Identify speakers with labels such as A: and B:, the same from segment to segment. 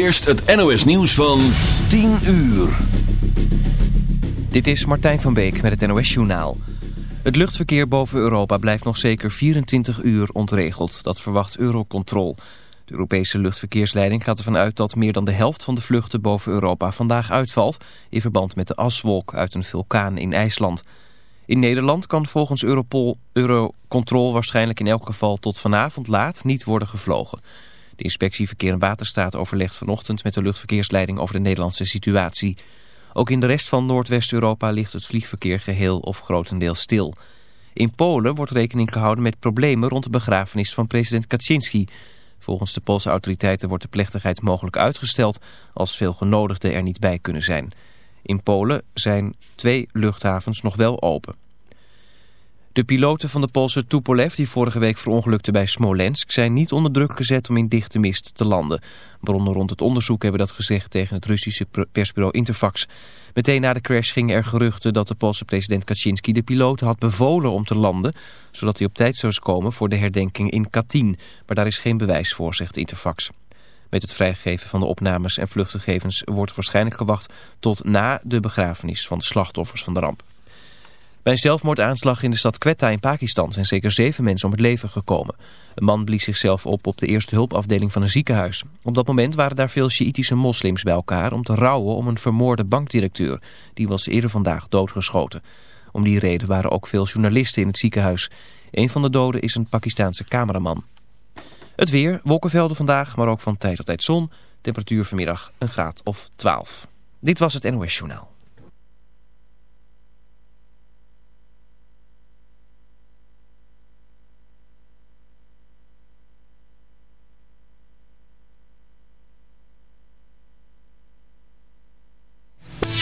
A: Eerst het NOS nieuws van 10 uur.
B: Dit is Martijn van Beek met het NOS Journaal. Het luchtverkeer boven Europa blijft nog zeker 24 uur ontregeld. Dat verwacht Eurocontrol. De Europese luchtverkeersleiding gaat ervan uit dat meer dan de helft van de vluchten boven Europa vandaag uitvalt... in verband met de aswolk uit een vulkaan in IJsland. In Nederland kan volgens Europol, Eurocontrol waarschijnlijk in elk geval tot vanavond laat niet worden gevlogen... De inspectie Verkeer en Waterstaat overlegt vanochtend met de luchtverkeersleiding over de Nederlandse situatie. Ook in de rest van Noordwest-Europa ligt het vliegverkeer geheel of grotendeels stil. In Polen wordt rekening gehouden met problemen rond de begrafenis van president Kaczynski. Volgens de Poolse autoriteiten wordt de plechtigheid mogelijk uitgesteld als veel genodigden er niet bij kunnen zijn. In Polen zijn twee luchthavens nog wel open. De piloten van de Poolse Tupolev die vorige week verongelukte bij Smolensk zijn niet onder druk gezet om in dichte mist te landen. Bronnen rond het onderzoek hebben dat gezegd tegen het Russische persbureau Interfax. Meteen na de crash gingen er geruchten dat de Poolse president Kaczynski de piloten had bevolen om te landen, zodat hij op tijd zou komen voor de herdenking in Katyn. Maar daar is geen bewijs voor, zegt Interfax. Met het vrijgeven van de opnames en vluchtgegevens wordt waarschijnlijk gewacht tot na de begrafenis van de slachtoffers van de ramp. Bij een zelfmoordaanslag in de stad Quetta in Pakistan zijn zeker zeven mensen om het leven gekomen. Een man blies zichzelf op op de eerste hulpafdeling van een ziekenhuis. Op dat moment waren daar veel Sjiitische moslims bij elkaar om te rouwen om een vermoorde bankdirecteur. Die was eerder vandaag doodgeschoten. Om die reden waren ook veel journalisten in het ziekenhuis. Een van de doden is een Pakistaanse cameraman. Het weer, wolkenvelden vandaag, maar ook van tijd tot tijd zon. Temperatuur vanmiddag een graad of 12. Dit was het NOS Journaal.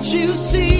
C: what you see.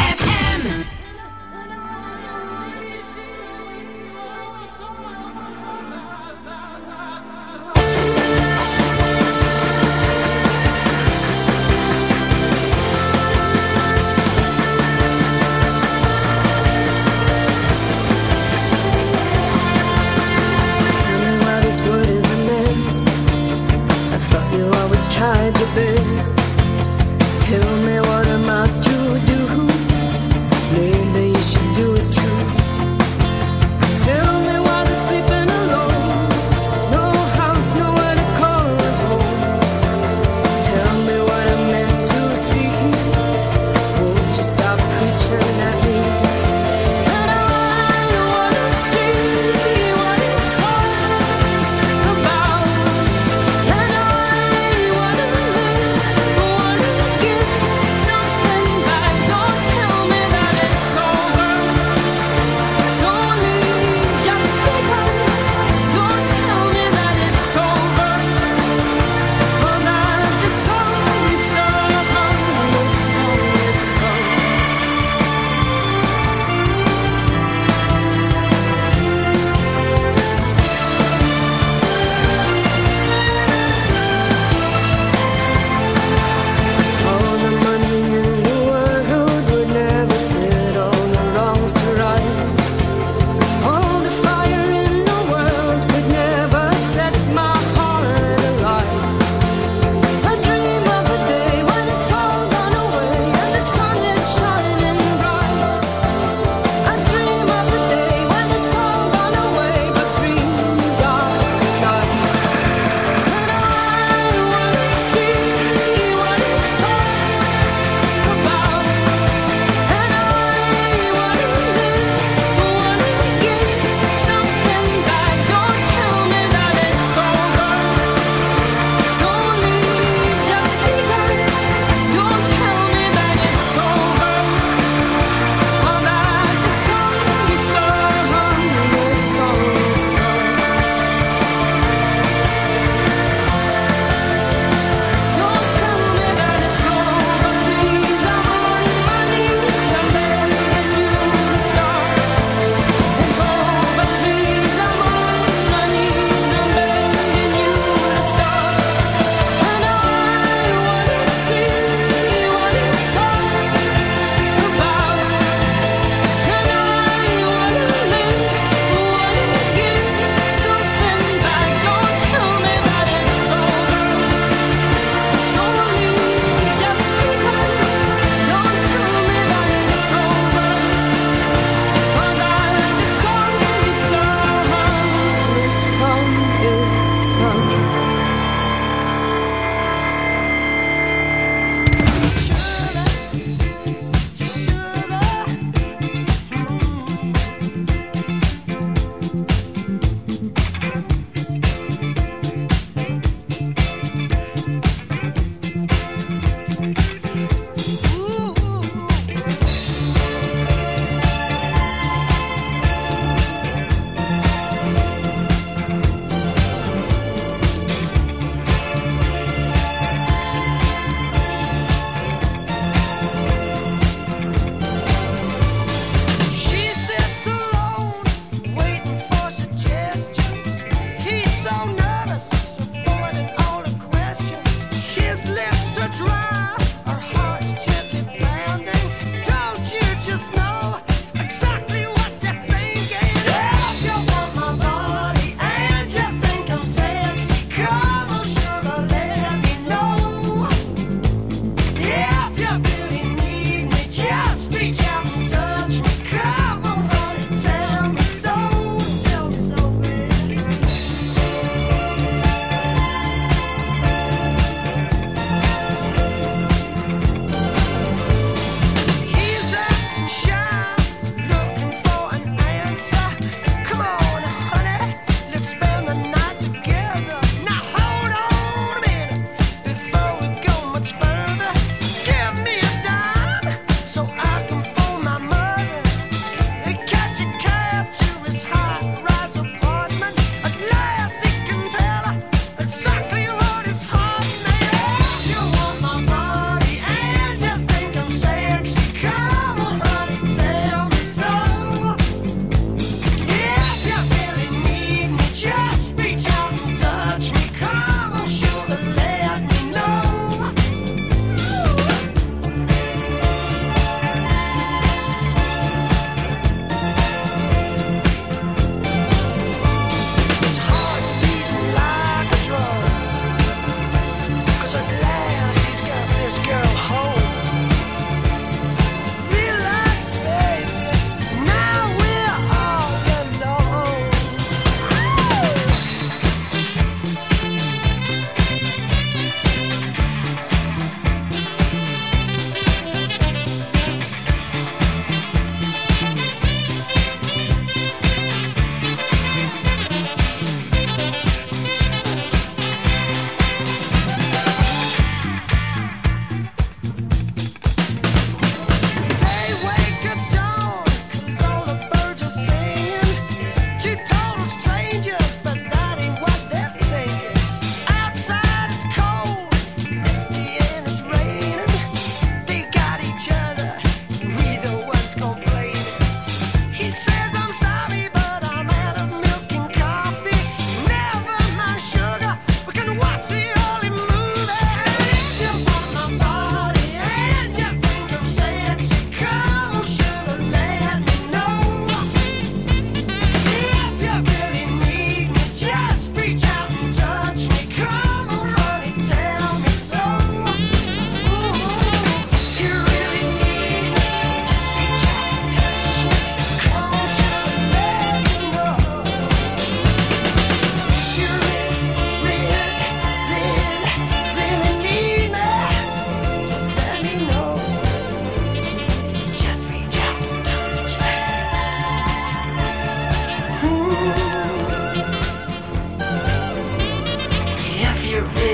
D: you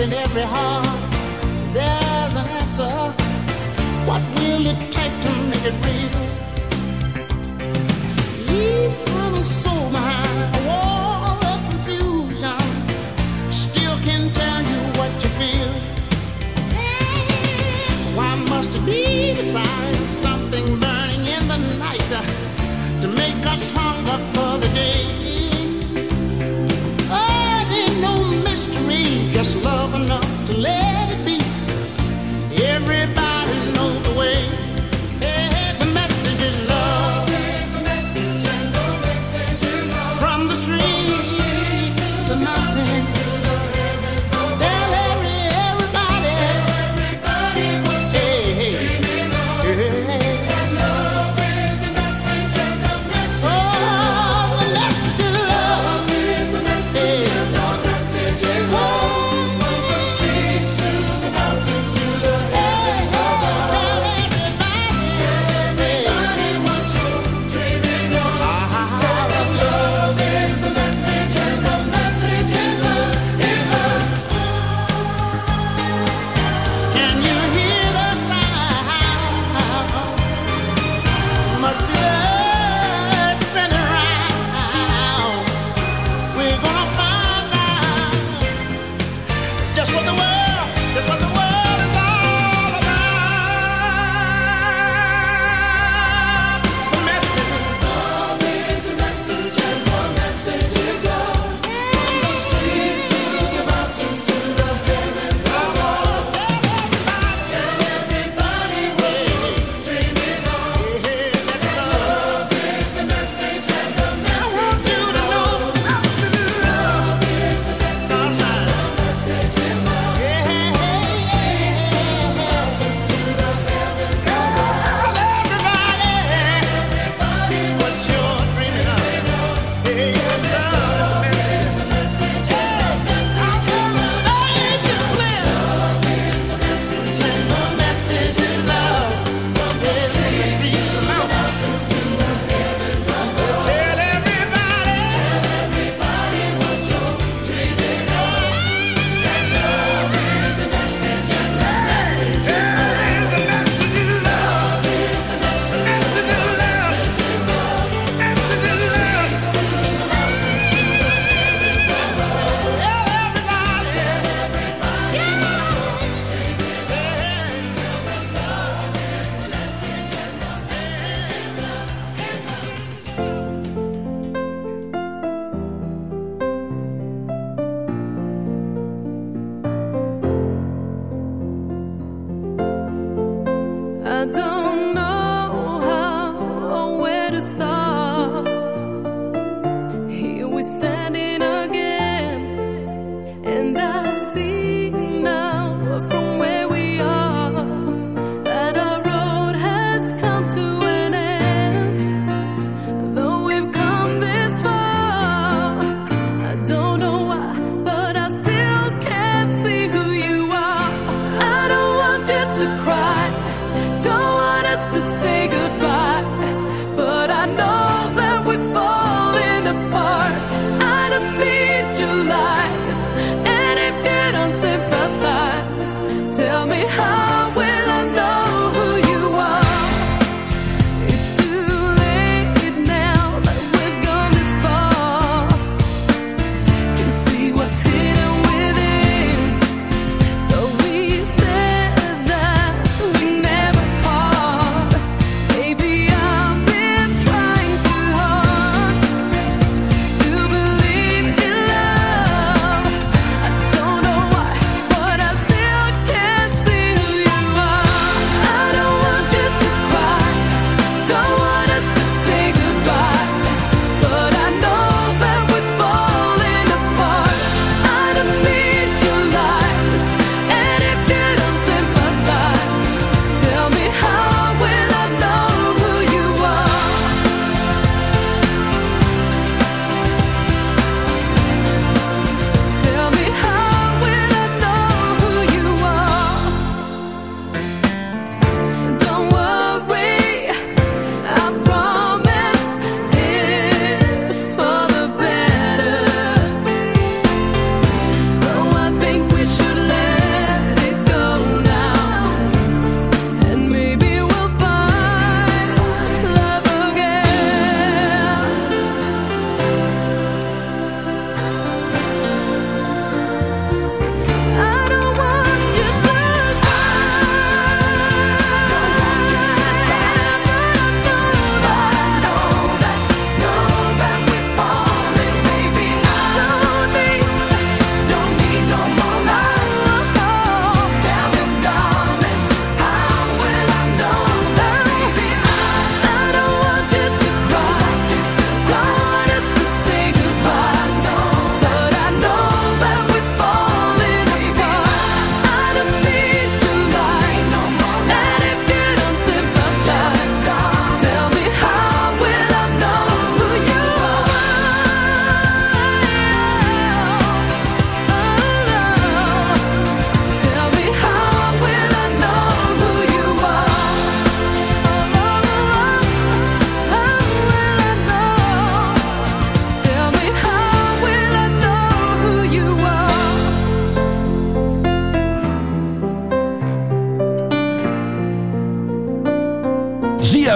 E: in every heart there's an answer. What will it take to make it real?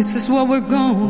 F: This is what we're gonna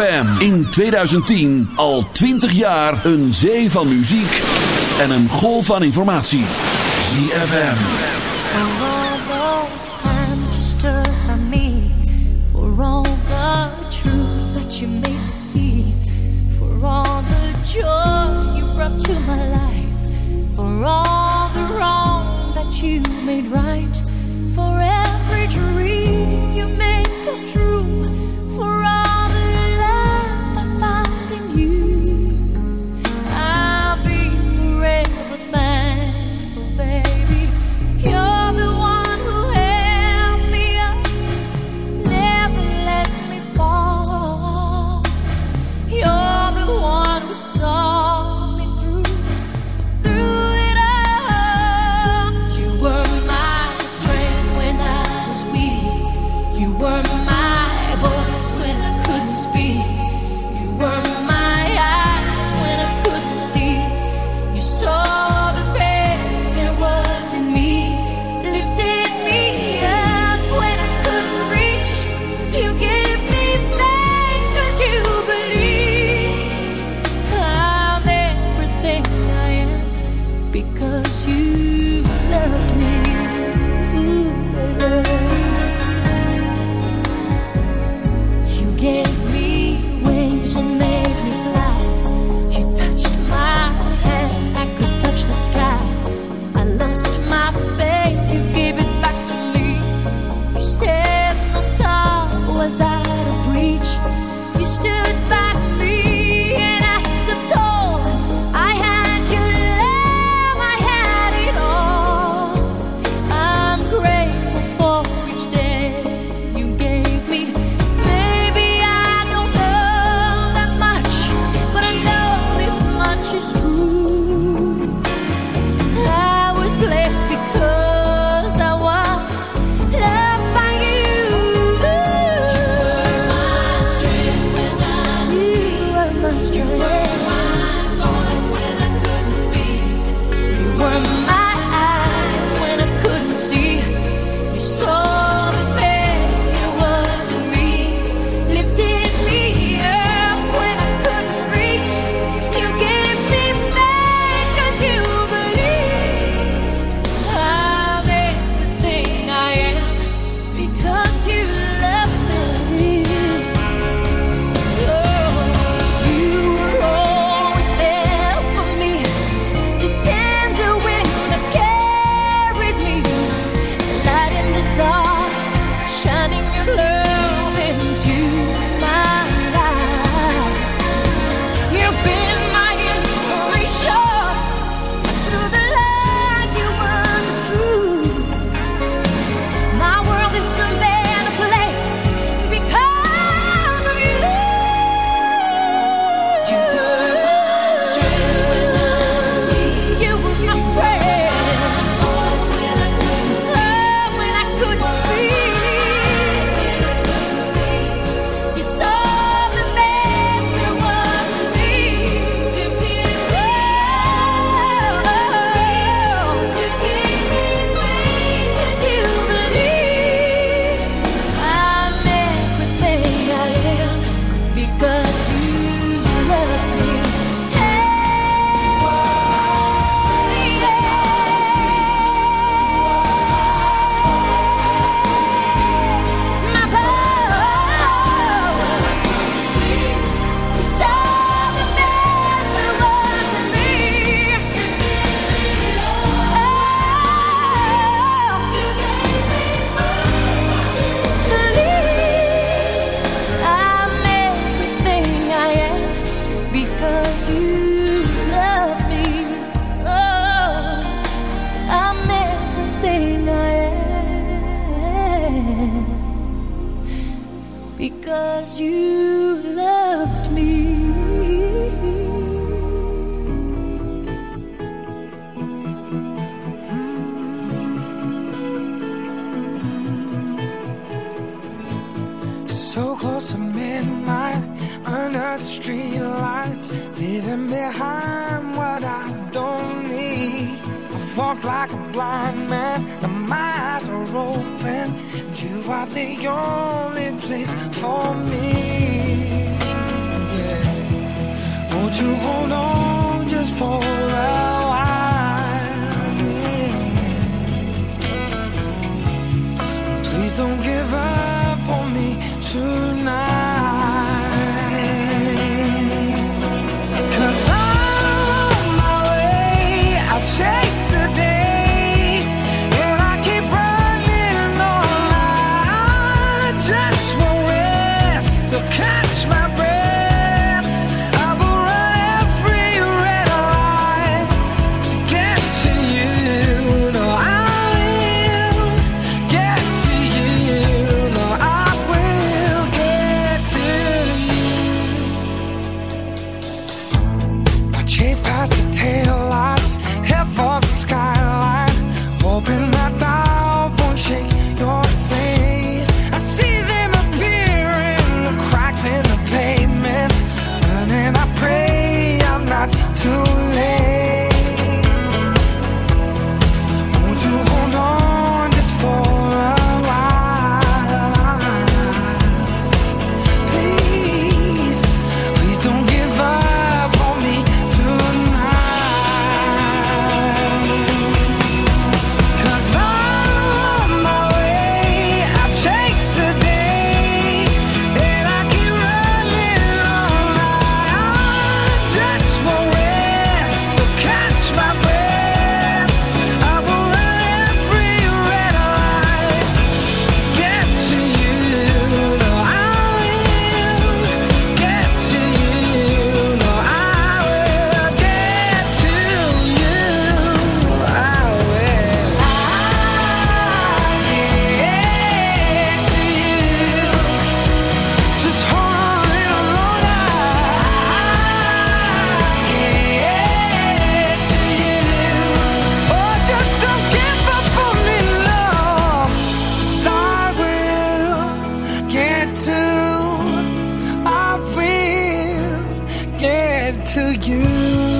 A: ZFM in 2010 al 20 jaar een zee van muziek en een golf van informatie. ZFM.
G: For all those times you by me. For all the truth that you made me see. For all the joy you brought to my life. For all the wrong that you made right. For every dream you made you.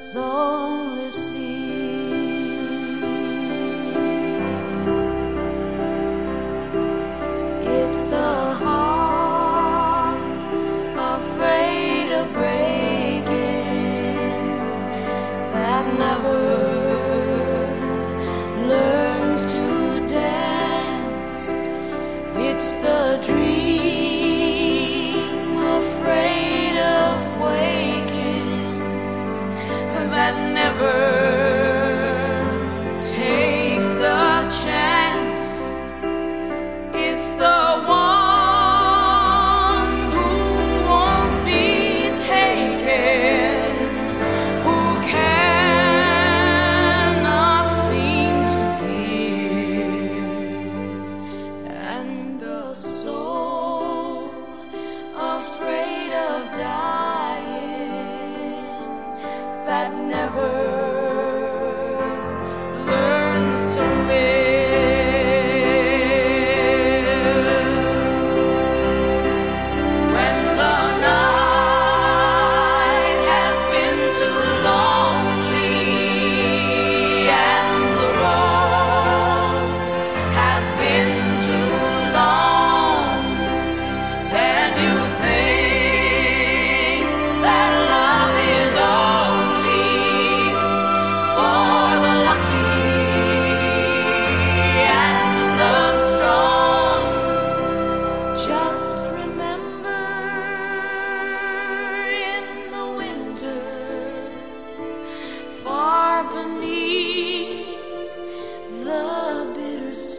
G: So.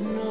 G: snow.